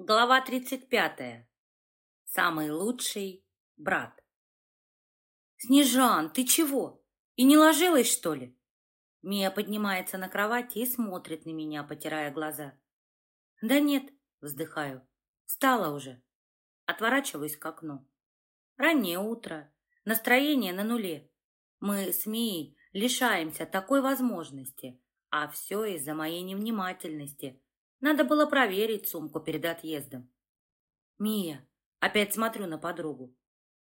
Глава 35. Самый лучший брат. «Снежан, ты чего? И не ложилась, что ли?» Мия поднимается на кровати и смотрит на меня, потирая глаза. «Да нет», — вздыхаю. «Встала уже». Отворачиваюсь к окну. Раннее утро. Настроение на нуле. Мы с Мией лишаемся такой возможности, а все из-за моей невнимательности — надо было проверить сумку перед отъездом. Мия, опять смотрю на подругу.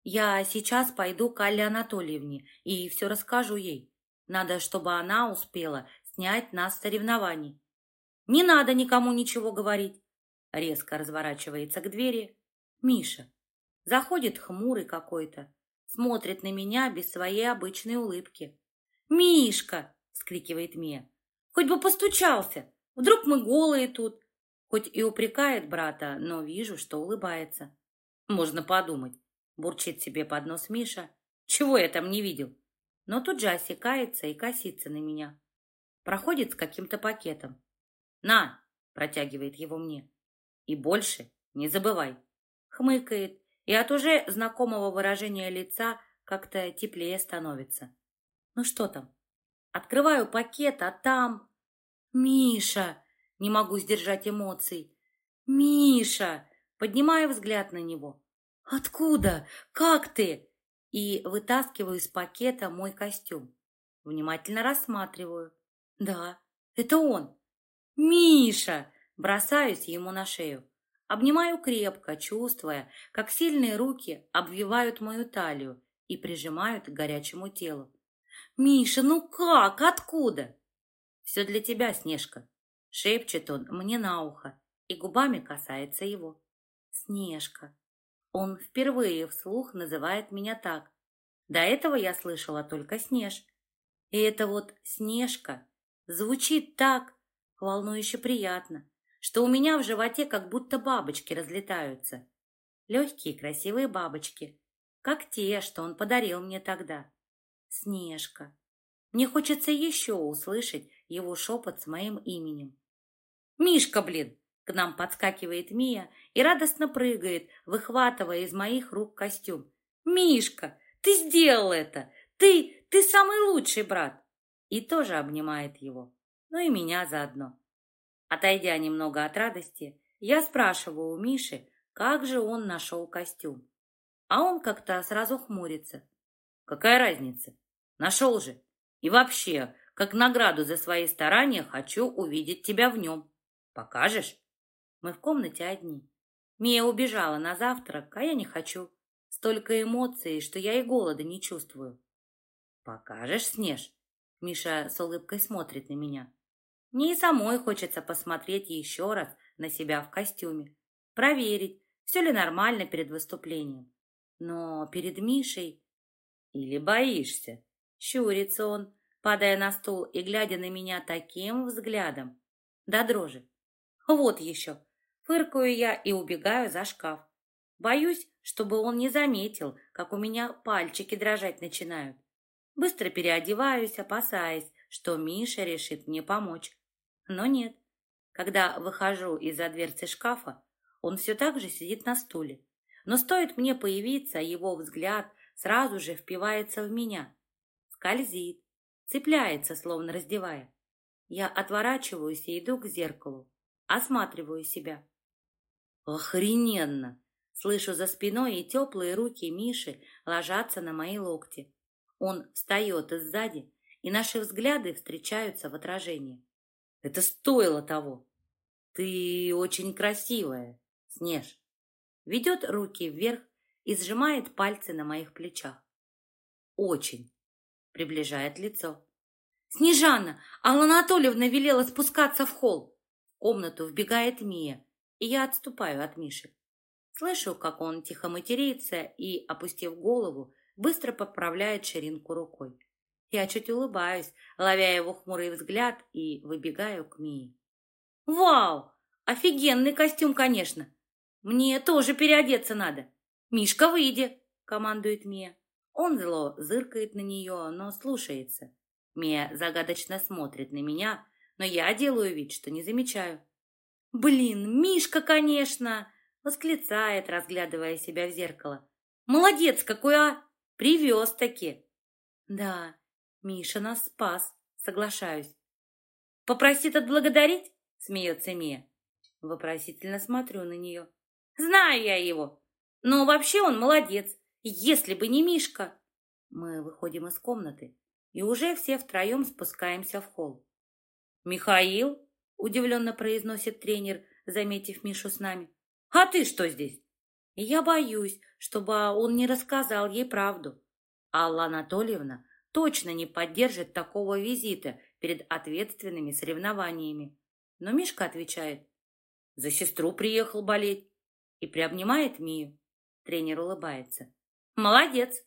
Я сейчас пойду к Алле Анатольевне и все расскажу ей. Надо, чтобы она успела снять нас с соревнований. Не надо никому ничего говорить. Резко разворачивается к двери. Миша. Заходит хмурый какой-то. Смотрит на меня без своей обычной улыбки. «Мишка!» — скрикивает Мия. «Хоть бы постучался! Вдруг мы голые тут? Хоть и упрекает брата, но вижу, что улыбается. Можно подумать. Бурчит себе под нос Миша. Чего я там не видел? Но тут же осекается и косится на меня. Проходит с каким-то пакетом. «На!» – протягивает его мне. «И больше не забывай!» Хмыкает, и от уже знакомого выражения лица как-то теплее становится. «Ну что там?» Открываю пакет, а там... «Миша!» — не могу сдержать эмоций. «Миша!» — поднимаю взгляд на него. «Откуда? Как ты?» И вытаскиваю из пакета мой костюм. Внимательно рассматриваю. «Да, это он!» «Миша!» — бросаюсь ему на шею. Обнимаю крепко, чувствуя, как сильные руки обвивают мою талию и прижимают к горячему телу. «Миша, ну как? Откуда?» «Все для тебя, Снежка!» Шепчет он мне на ухо и губами касается его. «Снежка!» Он впервые вслух называет меня так. До этого я слышала только Снеж. И это вот Снежка звучит так волнующе приятно, что у меня в животе как будто бабочки разлетаются. Легкие красивые бабочки, как те, что он подарил мне тогда. Снежка. Мне хочется еще услышать его шепот с моим именем. «Мишка, блин!» К нам подскакивает Мия и радостно прыгает, выхватывая из моих рук костюм. «Мишка, ты сделал это! Ты, ты самый лучший брат!» И тоже обнимает его, ну и меня заодно. Отойдя немного от радости, я спрашиваю у Миши, как же он нашел костюм. А он как-то сразу хмурится. «Какая разница? Нашел же! И вообще, как награду за свои старания хочу увидеть тебя в нем. Покажешь? Мы в комнате одни. Мия убежала на завтрак, а я не хочу. Столько эмоций, что я и голода не чувствую. Покажешь, Снеж? Миша с улыбкой смотрит на меня. Мне и самой хочется посмотреть еще раз на себя в костюме. Проверить, все ли нормально перед выступлением. Но перед Мишей... Или боишься? Щурится он, падая на стул и глядя на меня таким взглядом. Да дрожи. Вот еще. Фыркаю я и убегаю за шкаф. Боюсь, чтобы он не заметил, как у меня пальчики дрожать начинают. Быстро переодеваюсь, опасаясь, что Миша решит мне помочь. Но нет. Когда выхожу из-за дверцы шкафа, он все так же сидит на стуле. Но стоит мне появиться, его взгляд сразу же впивается в меня. Скользит, Цепляется, словно раздевая. Я отворачиваюсь и иду к зеркалу. Осматриваю себя. Охрененно! Слышу за спиной, и теплые руки Миши ложатся на мои локти. Он встает сзади, и наши взгляды встречаются в отражении. Это стоило того. Ты очень красивая, Снеж. Ведет руки вверх и сжимает пальцы на моих плечах. Очень приближает лицо. «Снежана! Алла Анатольевна велела спускаться в холл!» В комнату вбегает Мия, и я отступаю от Миши. Слышу, как он тихо матерится и, опустив голову, быстро поправляет ширинку рукой. Я чуть улыбаюсь, ловя его хмурый взгляд, и выбегаю к Мии. «Вау! Офигенный костюм, конечно! Мне тоже переодеться надо! Мишка, выйди!» — командует Мия. Он зло зыркает на нее, но слушается. Мия загадочно смотрит на меня, но я делаю вид, что не замечаю. Блин, Мишка, конечно! Восклицает, разглядывая себя в зеркало. Молодец какой, а! Привез таки. Да, Миша нас спас, соглашаюсь. Попросит отблагодарить? Смеется Мия. Вопросительно смотрю на нее. Знаю я его. Но вообще он молодец. Если бы не Мишка. Мы выходим из комнаты и уже все втроем спускаемся в холл. «Михаил?» – удивленно произносит тренер, заметив Мишу с нами. «А ты что здесь?» Я боюсь, чтобы он не рассказал ей правду. Алла Анатольевна точно не поддержит такого визита перед ответственными соревнованиями. Но Мишка отвечает, за сестру приехал болеть и приобнимает Мию. Тренер улыбается. Молодец,